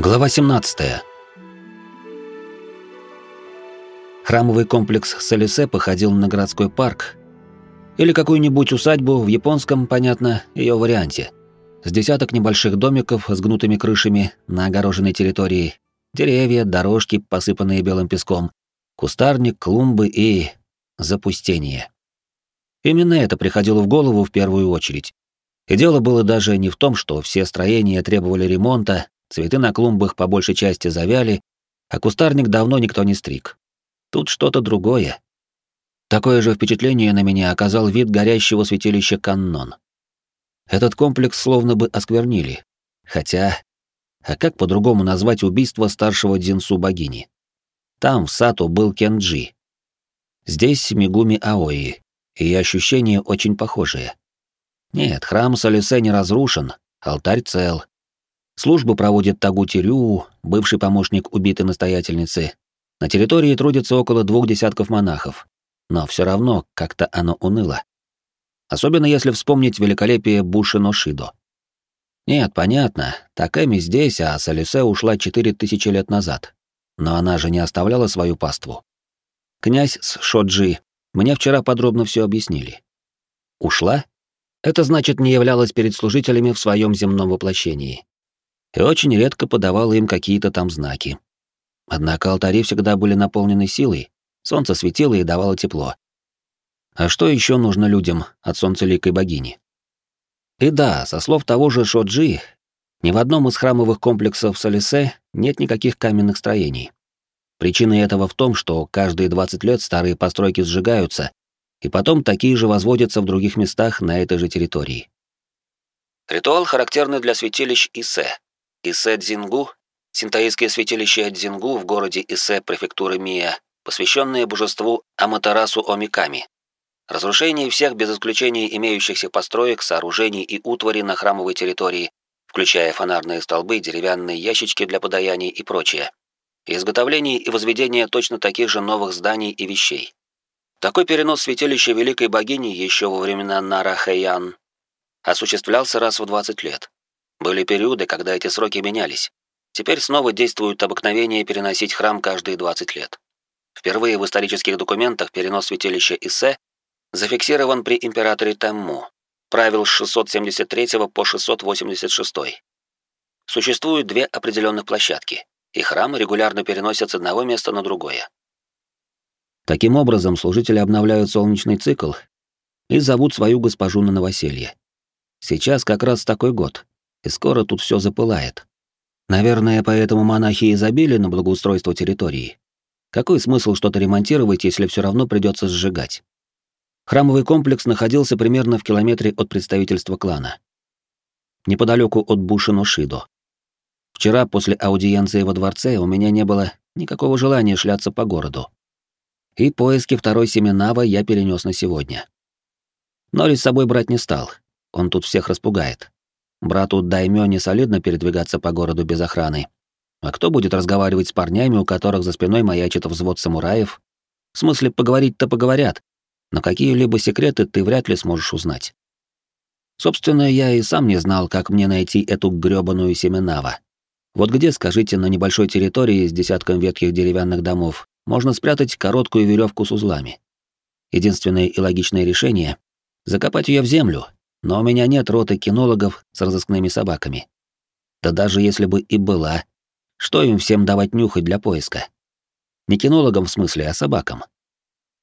Глава 17. Храмовый комплекс Салисе походил на городской парк или какую-нибудь усадьбу в японском, понятно, ее варианте. С десяток небольших домиков с гнутыми крышами на огороженной территории, деревья, дорожки, посыпанные белым песком, кустарник, клумбы и запустение. Именно это приходило в голову в первую очередь. И дело было даже не в том, что все строения требовали ремонта Цветы на клумбах по большей части завяли, а кустарник давно никто не стриг. Тут что-то другое. Такое же впечатление на меня оказал вид горящего святилища Каннон. Этот комплекс словно бы осквернили. Хотя... А как по-другому назвать убийство старшего Дзинсу богини? Там, в Сату, был Кенджи. Здесь Мигуми Аои, и ощущения очень похожие. Нет, храм Салисе не разрушен, алтарь цел, Службу проводит Тагути Рю, бывший помощник убитой настоятельницы. На территории трудится около двух десятков монахов. Но все равно как-то оно уныло. Особенно если вспомнить великолепие Бушино Шидо. Нет, понятно, Такэми здесь, а Салисе ушла четыре тысячи лет назад. Но она же не оставляла свою паству. Князь с Шоджи мне вчера подробно все объяснили. Ушла? Это значит, не являлась перед служителями в своем земном воплощении и очень редко подавала им какие-то там знаки. Однако алтари всегда были наполнены силой, солнце светило и давало тепло. А что еще нужно людям от солнцеликой богини? И да, со слов того же Шоджи, ни в одном из храмовых комплексов Салисе нет никаких каменных строений. Причина этого в том, что каждые 20 лет старые постройки сжигаются, и потом такие же возводятся в других местах на этой же территории. Ритуал характерный для святилищ Исе, Исе-Дзингу, синтаистское святилище Дзингу в городе Исе префектуры Мия, посвященное божеству Аматарасу Омиками. Разрушение всех без исключения имеющихся построек, сооружений и утвари на храмовой территории, включая фонарные столбы, деревянные ящички для подаяний и прочее. Изготовление и возведение точно таких же новых зданий и вещей. Такой перенос святилища Великой Богини еще во времена Нара Хэйян осуществлялся раз в 20 лет. Были периоды, когда эти сроки менялись. Теперь снова действуют обыкновения переносить храм каждые 20 лет. Впервые в исторических документах перенос святилища Иссе зафиксирован при императоре Тамму, правил с 673 по 686. Существуют две определенных площадки, и храмы регулярно переносят с одного места на другое. Таким образом, служители обновляют солнечный цикл и зовут свою госпожу на новоселье. Сейчас как раз такой год, и скоро тут все запылает. Наверное, поэтому монахи и забили на благоустройство территории. Какой смысл что-то ремонтировать, если все равно придется сжигать? Храмовый комплекс находился примерно в километре от представительства клана. Неподалеку от Бушино-Шидо. Вчера после аудиенции во дворце у меня не было никакого желания шляться по городу. И поиски второй Семенава я перенес на сегодня. Нори с собой брать не стал, он тут всех распугает. Брату Даймё не солидно передвигаться по городу без охраны. А кто будет разговаривать с парнями, у которых за спиной маячит взвод самураев? В смысле, поговорить-то поговорят, но какие-либо секреты ты вряд ли сможешь узнать. Собственно, я и сам не знал, как мне найти эту грёбаную Семенава. Вот где, скажите, на небольшой территории с десятком ветхих деревянных домов можно спрятать короткую веревку с узлами? Единственное и логичное решение — закопать ее в землю но у меня нет роты кинологов с разыскными собаками. Да даже если бы и была, что им всем давать нюхать для поиска? Не кинологам в смысле, а собакам.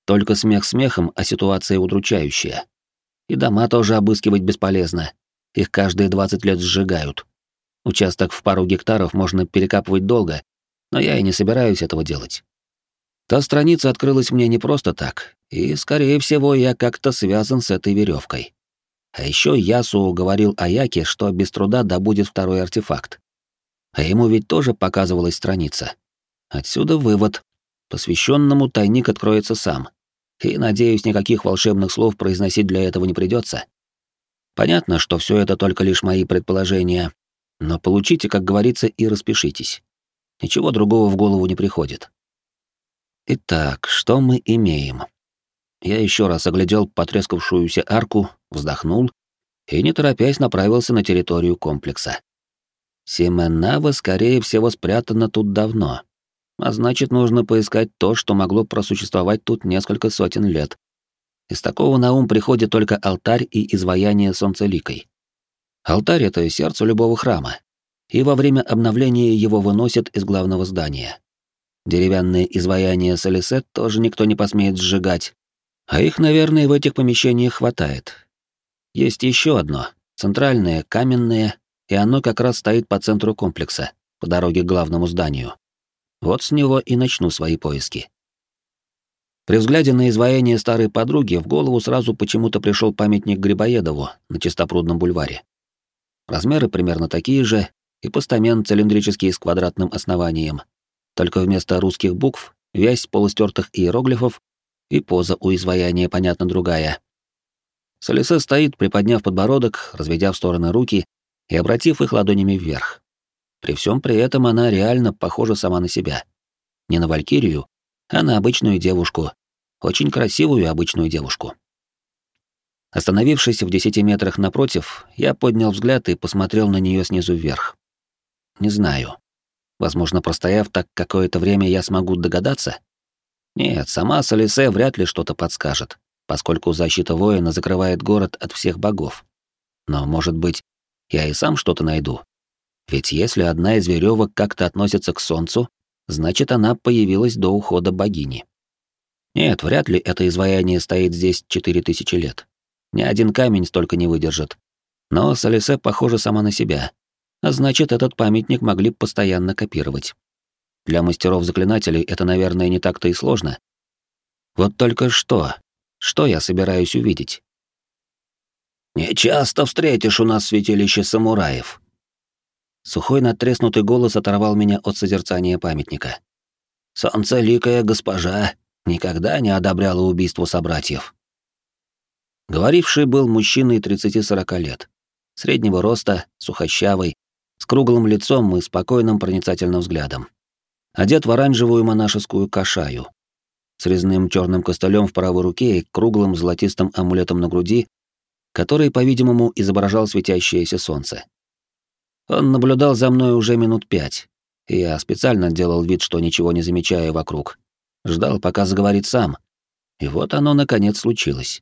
Только смех смехом, а ситуация удручающая. И дома тоже обыскивать бесполезно. Их каждые 20 лет сжигают. Участок в пару гектаров можно перекапывать долго, но я и не собираюсь этого делать. Та страница открылась мне не просто так, и, скорее всего, я как-то связан с этой веревкой. А еще Ясу говорил Аяке, что без труда добудет второй артефакт. А ему ведь тоже показывалась страница. Отсюда вывод. Посвященному тайник откроется сам. И, надеюсь, никаких волшебных слов произносить для этого не придется. Понятно, что все это только лишь мои предположения, но получите, как говорится, и распишитесь. Ничего другого в голову не приходит. Итак, что мы имеем? Я еще раз оглядел потрескавшуюся арку, вздохнул и, не торопясь, направился на территорию комплекса. Семенава, скорее всего, спрятана тут давно. А значит, нужно поискать то, что могло просуществовать тут несколько сотен лет. Из такого на ум приходит только алтарь и изваяние солнцеликой. Алтарь — это сердце любого храма, и во время обновления его выносят из главного здания. Деревянные изваяния Солисет тоже никто не посмеет сжигать, а их, наверное, в этих помещениях хватает. Есть еще одно, центральное, каменное, и оно как раз стоит по центру комплекса, по дороге к главному зданию. Вот с него и начну свои поиски. При взгляде на изваяние старой подруги в голову сразу почему-то пришел памятник Грибоедову на Чистопрудном бульваре. Размеры примерно такие же, и постамент цилиндрический с квадратным основанием. Только вместо русских букв — вязь полустертых иероглифов, и поза у изваяния, понятно, другая. Солисе стоит, приподняв подбородок, разведя в стороны руки и обратив их ладонями вверх. При всем при этом она реально похожа сама на себя. Не на валькирию, а на обычную девушку. Очень красивую обычную девушку. Остановившись в десяти метрах напротив, я поднял взгляд и посмотрел на нее снизу вверх. Не знаю. Возможно, простояв так какое-то время, я смогу догадаться? Нет, сама Солисе вряд ли что-то подскажет, поскольку защита воина закрывает город от всех богов. Но, может быть, я и сам что-то найду. Ведь если одна из веревок как-то относится к солнцу, значит, она появилась до ухода богини. Нет, вряд ли это изваяние стоит здесь четыре тысячи лет. Ни один камень столько не выдержит. Но Солисе похожа сама на себя. А значит, этот памятник могли постоянно копировать. Для мастеров-заклинателей это, наверное, не так-то и сложно. Вот только что? Что я собираюсь увидеть? «Не часто встретишь у нас святилище самураев». Сухой надтреснутый голос оторвал меня от созерцания памятника. «Солнцеликая госпожа никогда не одобряла убийство собратьев». Говоривший был мужчиной 30-40 лет, среднего роста, сухощавый, с круглым лицом и спокойным проницательным взглядом. Одет в оранжевую монашескую кашаю, с резным черным костылем в правой руке и круглым золотистым амулетом на груди, который, по-видимому, изображал светящееся солнце. Он наблюдал за мной уже минут пять, я специально делал вид, что ничего не замечаю вокруг. Ждал, пока заговорит сам. И вот оно, наконец, случилось.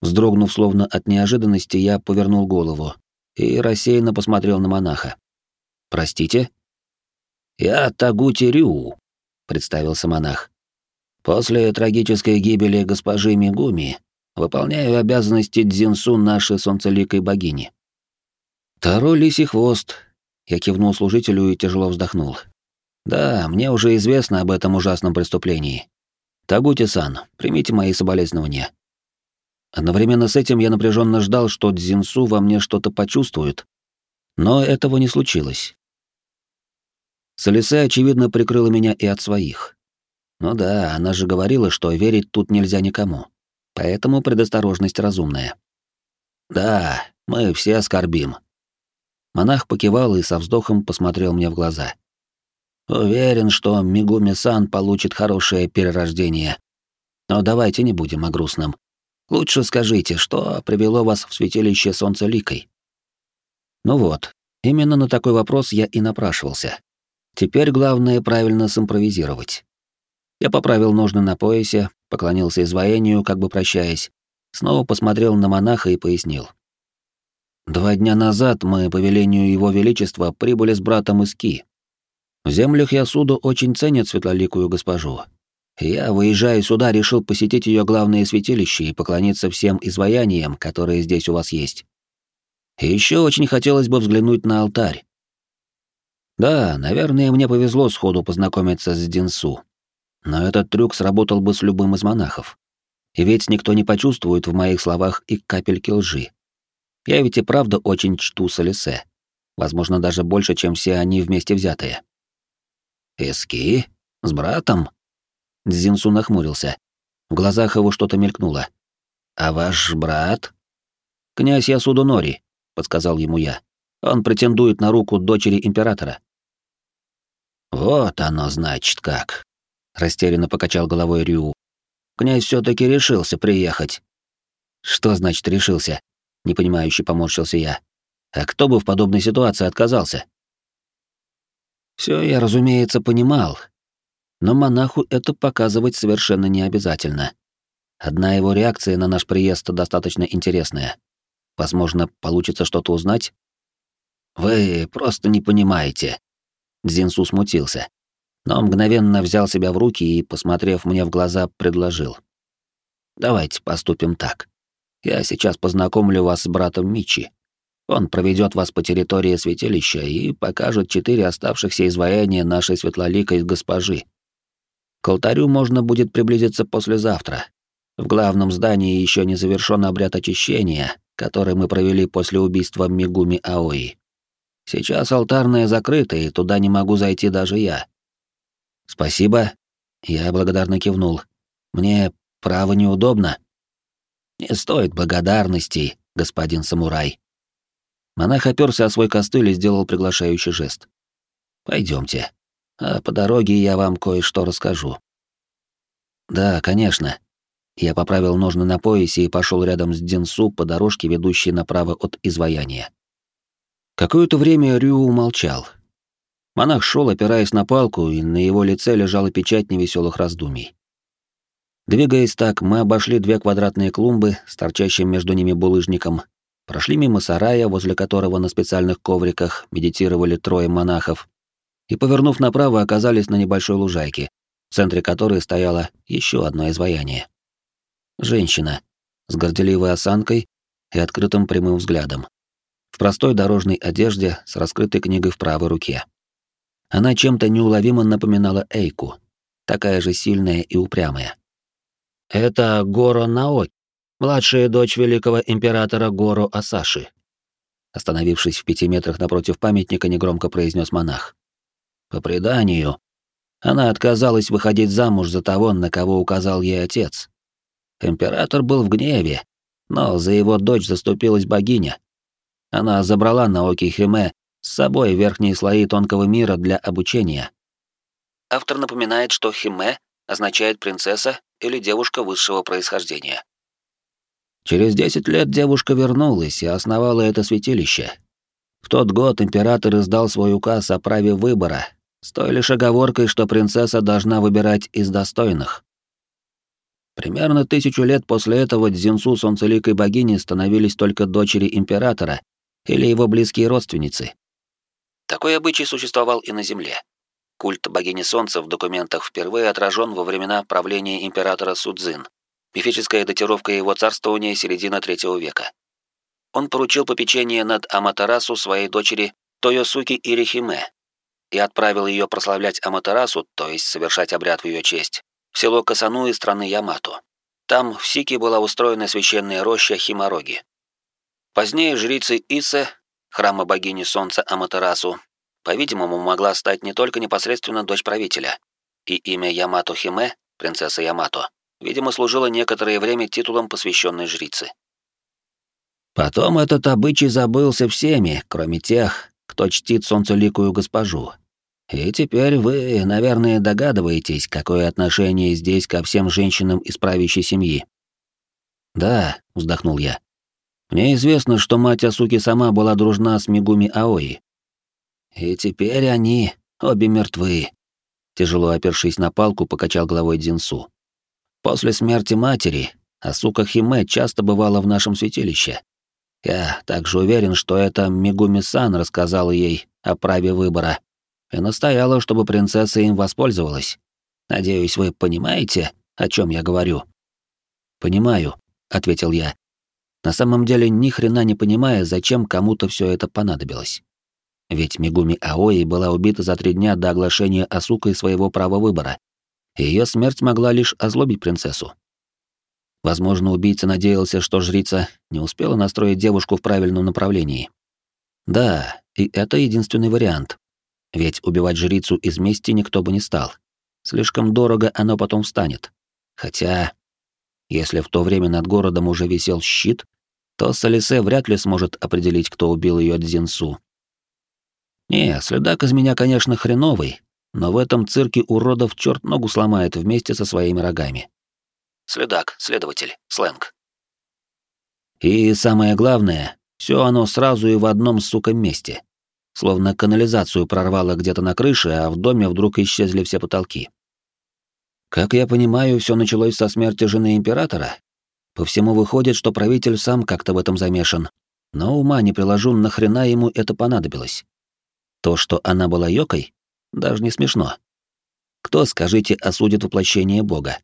Вздрогнув словно от неожиданности, я повернул голову и рассеянно посмотрел на монаха. «Простите?» «Я Тагути Рю», — представился монах. «После трагической гибели госпожи Мигуми выполняю обязанности Дзинсу нашей солнцеликой богини». «Второй лисий хвост», — я кивнул служителю и тяжело вздохнул. «Да, мне уже известно об этом ужасном преступлении. Тагути-сан, примите мои соболезнования». Одновременно с этим я напряженно ждал, что Дзинсу во мне что-то почувствует. Но этого не случилось. Солисе, очевидно, прикрыла меня и от своих. Ну да, она же говорила, что верить тут нельзя никому. Поэтому предосторожность разумная. «Да, мы все скорбим». Монах покивал и со вздохом посмотрел мне в глаза. «Уверен, что Мигуми-сан получит хорошее перерождение. Но давайте не будем о грустном. Лучше скажите, что привело вас в святилище Солнца Ликой? Ну вот, именно на такой вопрос я и напрашивался. Теперь главное правильно симпровизировать. Я поправил ножны на поясе, поклонился изваянию, как бы прощаясь, снова посмотрел на монаха и пояснил. Два дня назад мы, по велению Его Величества, прибыли с братом из Ки. В землях Ясуду очень ценят светлоликую госпожу, я, выезжая сюда, решил посетить ее главное святилище и поклониться всем изваяниям, которые здесь у вас есть. И еще очень хотелось бы взглянуть на алтарь. Да, наверное, мне повезло сходу познакомиться с Динсу. Но этот трюк сработал бы с любым из монахов. И ведь никто не почувствует в моих словах и капельки лжи. Я ведь и правда очень чту Солисе. Возможно, даже больше, чем все они вместе взятые. «Эски? С братом?» Дзинсу нахмурился. В глазах его что-то мелькнуло. «А ваш брат?» «Князь Ясуду Нори», — подсказал ему я. «Он претендует на руку дочери императора». «Вот оно, значит, как», — растерянно покачал головой Рю. «Князь все таки решился приехать». «Что значит решился?» — непонимающе поморщился я. А кто бы в подобной ситуации отказался? Все я, разумеется, понимал, но монаху это показывать совершенно не обязательно. Одна его реакция на наш приезд достаточно интересная. Возможно, получится что-то узнать? Вы просто не понимаете. Дзинсу смутился, но мгновенно взял себя в руки и, посмотрев мне в глаза, предложил. Давайте поступим так. Я сейчас познакомлю вас с братом Мичи. Он проведет вас по территории святилища и покажет четыре оставшихся изваяния нашей светлоликой госпожи. К алтарю можно будет приблизиться послезавтра, в главном здании еще не завершен обряд очищения, который мы провели после убийства Мигуми Аои. Сейчас алтарная закрыта, и туда не могу зайти даже я. Спасибо. Я благодарно кивнул. Мне право неудобно. Не стоит благодарности, господин самурай. Монах оперся о свой костыль и сделал приглашающий жест. Пойдемте. А по дороге я вам кое-что расскажу. Да, конечно. Я поправил ножны на поясе и пошел рядом с Динсу по дорожке, ведущей направо от изваяния. Какое-то время Рю умолчал. Монах шел, опираясь на палку, и на его лице лежала печать невеселых раздумий. Двигаясь так, мы обошли две квадратные клумбы с торчащим между ними булыжником, прошли мимо сарая, возле которого на специальных ковриках медитировали трое монахов, и, повернув направо, оказались на небольшой лужайке, в центре которой стояло еще одно изваяние. Женщина с горделивой осанкой и открытым прямым взглядом. В простой дорожной одежде с раскрытой книгой в правой руке. Она чем-то неуловимо напоминала Эйку, такая же сильная и упрямая. Это Горо Наоки, младшая дочь великого императора Горо Асаши. Остановившись в пяти метрах напротив памятника, негромко произнес монах. По преданию, она отказалась выходить замуж за того, на кого указал ей отец, Император был в гневе, но за его дочь заступилась богиня. Она забрала Наоки Химе с собой верхние слои тонкого мира для обучения. Автор напоминает, что Химе означает принцесса или девушка высшего происхождения. Через 10 лет девушка вернулась и основала это святилище. В тот год император издал свой указ о праве выбора, с той лишь оговоркой, что принцесса должна выбирать из достойных. Примерно тысячу лет после этого Дзинсу солнцеликой богини становились только дочери императора или его близкие родственницы. Такой обычай существовал и на Земле. Культ богини Солнца в документах впервые отражен во времена правления императора Судзин. Мифическая датировка его царствования середина третьего века. Он поручил попечение над Аматерасу своей дочери Тойосуки Ирихиме и отправил ее прославлять Аматерасу, то есть совершать обряд в ее честь, в село Касануи страны Ямато. Там в Сике была устроена священная роща Химароги. Позднее жрица Исе, храма богини солнца Аматерасу, по-видимому, могла стать не только непосредственно дочь правителя, и имя Ямато Химе, принцесса Ямато, видимо, служило некоторое время титулом посвященной жрицы. Потом этот обычай забылся всеми, кроме тех, кто чтит солнцеликую госпожу, и теперь вы, наверное, догадываетесь, какое отношение здесь ко всем женщинам из правящей семьи. Да, вздохнул я. Мне известно, что мать Асуки сама была дружна с Мигуми Аои. И теперь они обе мертвы. Тяжело опершись на палку, покачал головой Дзинсу. После смерти матери Асука Химе часто бывала в нашем святилище. Я также уверен, что это Мигуми-сан рассказала ей о праве выбора и настояла, чтобы принцесса им воспользовалась. Надеюсь, вы понимаете, о чем я говорю?» «Понимаю», — ответил я. На самом деле ни хрена не понимая, зачем кому-то все это понадобилось. Ведь Мигуми Аои была убита за три дня до оглашения Асукой своего права выбора, и ее смерть могла лишь озлобить принцессу. Возможно, убийца надеялся, что жрица не успела настроить девушку в правильном направлении. Да, и это единственный вариант, ведь убивать жрицу из мести никто бы не стал. Слишком дорого оно потом станет. Хотя, если в то время над городом уже висел щит, то Салисе вряд ли сможет определить, кто убил ее Дзинсу. Не, следак из меня, конечно, хреновый, но в этом цирке уродов черт ногу сломает вместе со своими рогами. Следак, следователь, сленг. И самое главное, Все оно сразу и в одном, сука, месте. Словно канализацию прорвало где-то на крыше, а в доме вдруг исчезли все потолки. Как я понимаю, все началось со смерти жены императора. По всему выходит, что правитель сам как-то в этом замешан. Но ума не приложу, нахрена ему это понадобилось. То, что она была Йокой, даже не смешно. Кто, скажите, осудит воплощение Бога?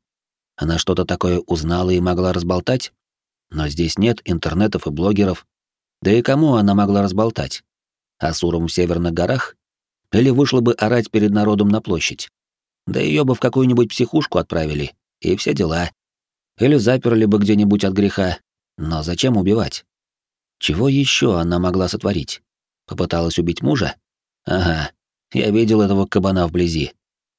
Она что-то такое узнала и могла разболтать? Но здесь нет интернетов и блогеров. Да и кому она могла разболтать? Асурам в северных горах? Или вышла бы орать перед народом на площадь? Да ее бы в какую-нибудь психушку отправили, и все дела. Или заперли бы где-нибудь от греха. Но зачем убивать? Чего еще она могла сотворить? Попыталась убить мужа? Ага, я видел этого кабана вблизи.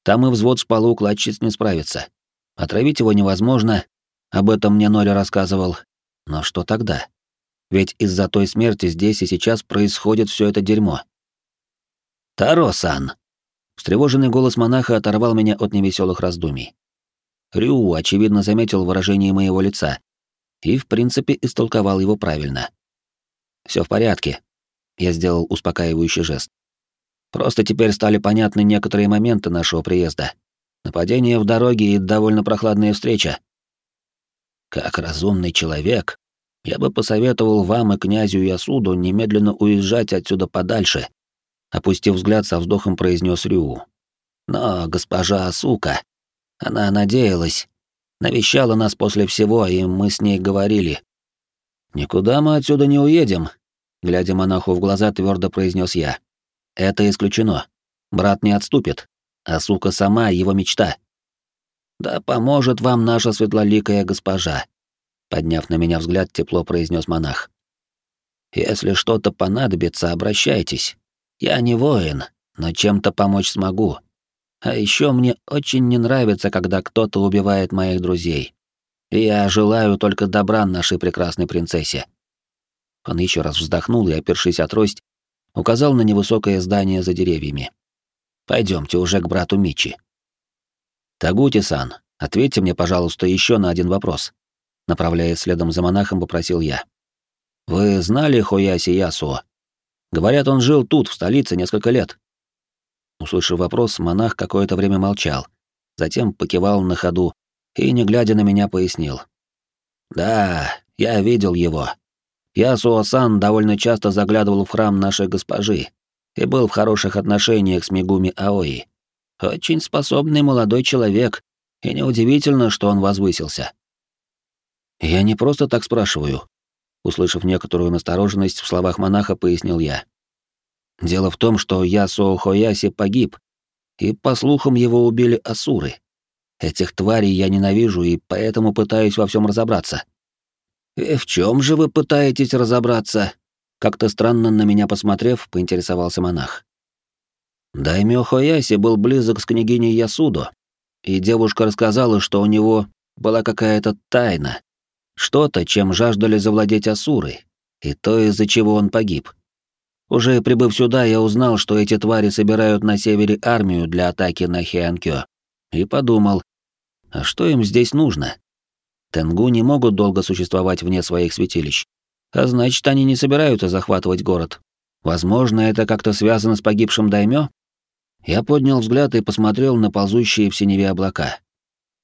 Там и взвод шпалу кладчиц не справится. Отравить его невозможно, об этом мне Нори рассказывал. Но что тогда? Ведь из-за той смерти здесь и сейчас происходит все это дерьмо. Таро-сан! Встревоженный голос монаха оторвал меня от невеселых раздумий. Рю, очевидно, заметил выражение моего лица и, в принципе, истолковал его правильно. Все в порядке. Я сделал успокаивающий жест. Просто теперь стали понятны некоторые моменты нашего приезда. Нападение в дороге и довольно прохладная встреча. Как разумный человек, я бы посоветовал вам и князю Ясуду немедленно уезжать отсюда подальше, опустив взгляд со вздохом произнес Рю. Но госпожа Асука, она надеялась, навещала нас после всего, и мы с ней говорили. Никуда мы отсюда не уедем, глядя монаху в глаза, твердо произнес я. Это исключено. Брат не отступит, а сука сама его мечта. Да поможет вам наша светлоликая госпожа, подняв на меня взгляд, тепло произнес монах. Если что-то понадобится, обращайтесь. Я не воин, но чем-то помочь смогу. А еще мне очень не нравится, когда кто-то убивает моих друзей. Я желаю только добра нашей прекрасной принцессе. Он еще раз вздохнул и, опершись от трость, указал на невысокое здание за деревьями. Пойдемте уже к брату Мичи. Тагути-сан, ответьте мне, пожалуйста, еще на один вопрос. Направляясь следом за монахом, попросил я. Вы знали Хояси Ясуо? Говорят, он жил тут, в столице, несколько лет. Услышав вопрос, монах какое-то время молчал, затем покивал на ходу и, не глядя на меня, пояснил. «Да, я видел его. Ясуо-сан довольно часто заглядывал в храм нашей госпожи и был в хороших отношениях с Мигуми Аои. Очень способный молодой человек, и неудивительно, что он возвысился». «Я не просто так спрашиваю. Услышав некоторую настороженность в словах монаха, пояснил я. Дело в том, что Ясуо Хояси погиб, и, по слухам, его убили асуры. Этих тварей я ненавижу и поэтому пытаюсь во всем разобраться. И в чем же вы пытаетесь разобраться? Как-то странно на меня посмотрев, поинтересовался монах. Даймё Хояси был близок с княгиней Ясудо, и девушка рассказала, что у него была какая-то тайна, что-то, чем жаждали завладеть Асуры, и то, из-за чего он погиб. Уже прибыв сюда, я узнал, что эти твари собирают на севере армию для атаки на Хианкё, и подумал, а что им здесь нужно? Тенгу не могут долго существовать вне своих святилищ, а значит, они не собираются захватывать город. Возможно, это как-то связано с погибшим Даймё? Я поднял взгляд и посмотрел на ползущие в синеве облака.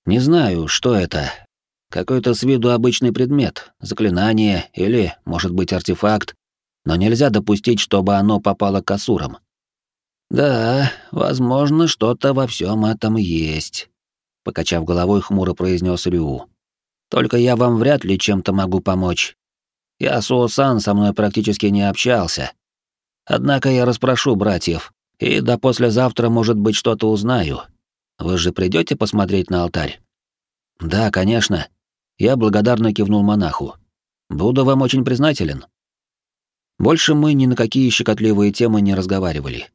Не знаю, что это, какой-то с виду обычный предмет, заклинание или, может быть, артефакт, но нельзя допустить, чтобы оно попало к асурам. Да, возможно, что-то во всем этом есть, покачав головой, хмуро произнес Рю. Только я вам вряд ли чем-то могу помочь. Я Суо-сан со мной практически не общался. Однако я расспрошу братьев, и до послезавтра, может быть, что-то узнаю. Вы же придете посмотреть на алтарь? Да, конечно, я благодарно кивнул монаху. «Буду вам очень признателен». Больше мы ни на какие щекотливые темы не разговаривали.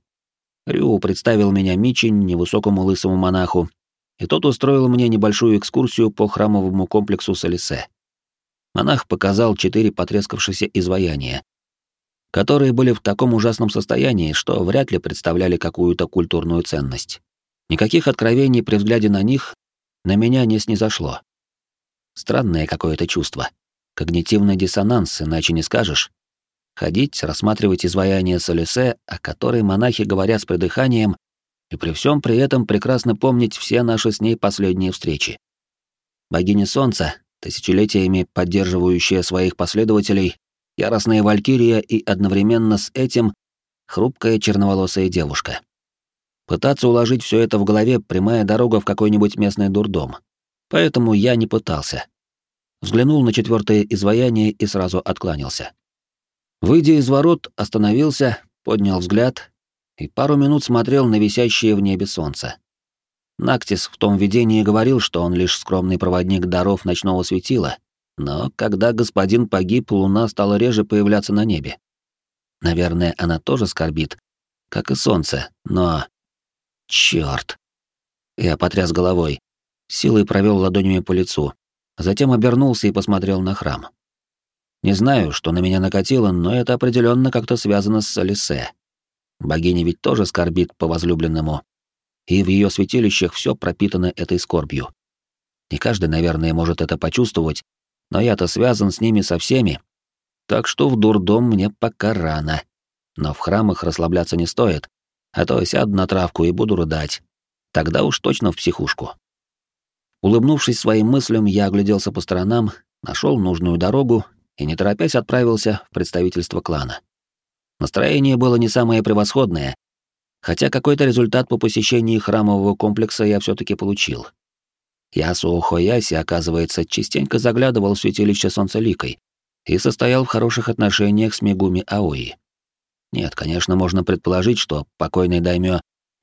Рю представил меня Мичин, невысокому лысому монаху, и тот устроил мне небольшую экскурсию по храмовому комплексу Салисе. Монах показал четыре потрескавшиеся изваяния, которые были в таком ужасном состоянии, что вряд ли представляли какую-то культурную ценность. Никаких откровений при взгляде на них на меня не снизошло. Странное какое-то чувство. Когнитивный диссонанс, иначе не скажешь. Ходить, рассматривать изваяние Солисе, о которой монахи говорят с придыханием, и при всем при этом прекрасно помнить все наши с ней последние встречи. Богиня Солнца, тысячелетиями поддерживающая своих последователей, яростная валькирия и одновременно с этим хрупкая черноволосая девушка. Пытаться уложить все это в голове — прямая дорога в какой-нибудь местный дурдом. Поэтому я не пытался. Взглянул на четвертое изваяние и сразу откланялся. Выйдя из ворот, остановился, поднял взгляд и пару минут смотрел на висящее в небе солнце. Нактис в том видении говорил, что он лишь скромный проводник даров ночного светила, но когда господин погиб, луна стала реже появляться на небе. Наверное, она тоже скорбит, как и солнце, но... Чёрт! Я потряс головой, силой провел ладонями по лицу, затем обернулся и посмотрел на храм. Не знаю, что на меня накатило, но это определенно как-то связано с Алисе. Богиня ведь тоже скорбит по возлюбленному, и в ее святилищах все пропитано этой скорбью. Не каждый, наверное, может это почувствовать, но я-то связан с ними со всеми, так что в дурдом мне пока рано. Но в храмах расслабляться не стоит, а то сяду на травку и буду рыдать. Тогда уж точно в психушку. Улыбнувшись своим мыслям, я огляделся по сторонам, нашел нужную дорогу и, не торопясь, отправился в представительство клана. Настроение было не самое превосходное, хотя какой-то результат по посещении храмового комплекса я все таки получил. Ясуо Хояси, оказывается, частенько заглядывал в святилище Солнцеликой и состоял в хороших отношениях с Мегуми Аои. Нет, конечно, можно предположить, что покойный даймё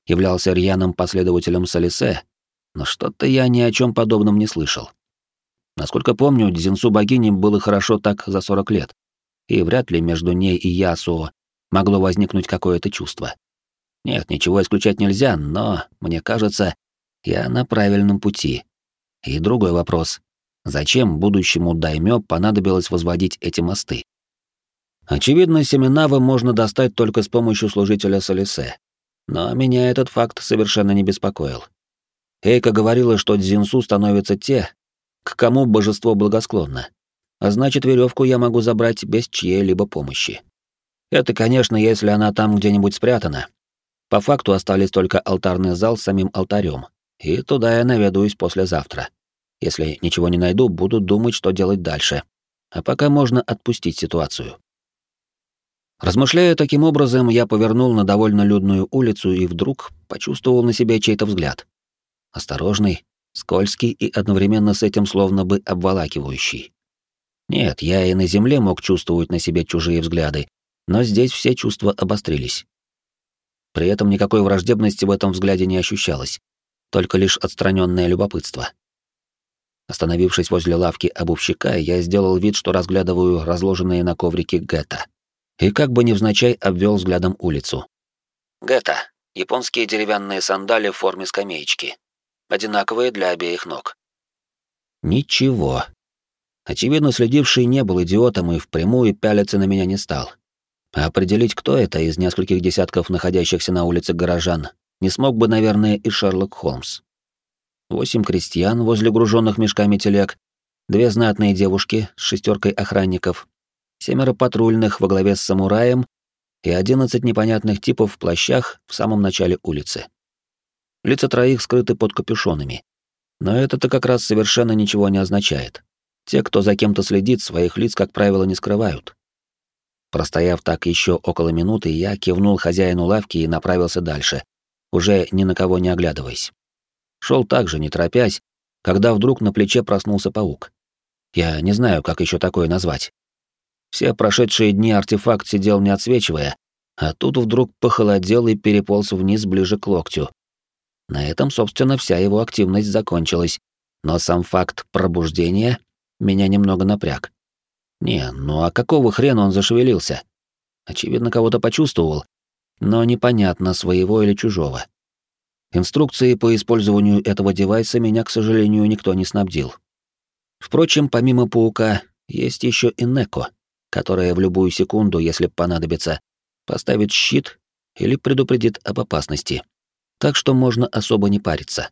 являлся рьяным последователем Салисе, но что-то я ни о чем подобном не слышал. Насколько помню, Дзинсу богини было хорошо так за 40 лет, и вряд ли между ней и Ясуо могло возникнуть какое-то чувство. Нет, ничего исключать нельзя, но, мне кажется, я на правильном пути. И другой вопрос. Зачем будущему даймё понадобилось возводить эти мосты? Очевидно, семенавы можно достать только с помощью служителя Солисе. Но меня этот факт совершенно не беспокоил. Эйка говорила, что Дзинсу становятся те, к кому божество благосклонно. А значит, веревку я могу забрать без чьей-либо помощи. Это, конечно, если она там где-нибудь спрятана. По факту остались только алтарный зал с самим алтарем, и туда я наведаюсь послезавтра. Если ничего не найду, буду думать, что делать дальше. А пока можно отпустить ситуацию. Размышляя таким образом, я повернул на довольно людную улицу и вдруг почувствовал на себе чей-то взгляд. Осторожный, скользкий и одновременно с этим словно бы обволакивающий. Нет, я и на земле мог чувствовать на себе чужие взгляды, но здесь все чувства обострились. При этом никакой враждебности в этом взгляде не ощущалось, только лишь отстраненное любопытство. Остановившись возле лавки обувщика, я сделал вид, что разглядываю разложенные на коврике гетто. И как бы невзначай обвел взглядом улицу. Гетто — японские деревянные сандали в форме скамеечки. Одинаковые для обеих ног. Ничего. Очевидно, следивший не был идиотом и впрямую пялиться на меня не стал. А определить, кто это из нескольких десятков находящихся на улице горожан, не смог бы, наверное, и Шерлок Холмс восемь крестьян возле груженных мешками телег, две знатные девушки с шестеркой охранников, семеро патрульных во главе с самураем и одиннадцать непонятных типов в плащах в самом начале улицы. Лица троих скрыты под капюшонами. Но это-то как раз совершенно ничего не означает. Те, кто за кем-то следит, своих лиц, как правило, не скрывают. Простояв так еще около минуты, я кивнул хозяину лавки и направился дальше, уже ни на кого не оглядываясь. Шел так же, не торопясь, когда вдруг на плече проснулся паук. Я не знаю, как еще такое назвать. Все прошедшие дни артефакт сидел не отсвечивая, а тут вдруг похолодел и переполз вниз ближе к локтю. На этом, собственно, вся его активность закончилась, но сам факт пробуждения меня немного напряг. Не, ну а какого хрена он зашевелился? Очевидно, кого-то почувствовал, но непонятно, своего или чужого. Инструкции по использованию этого девайса меня, к сожалению, никто не снабдил. Впрочем, помимо паука, есть еще и Неко, которая в любую секунду, если понадобится, поставит щит или предупредит об опасности. Так что можно особо не париться.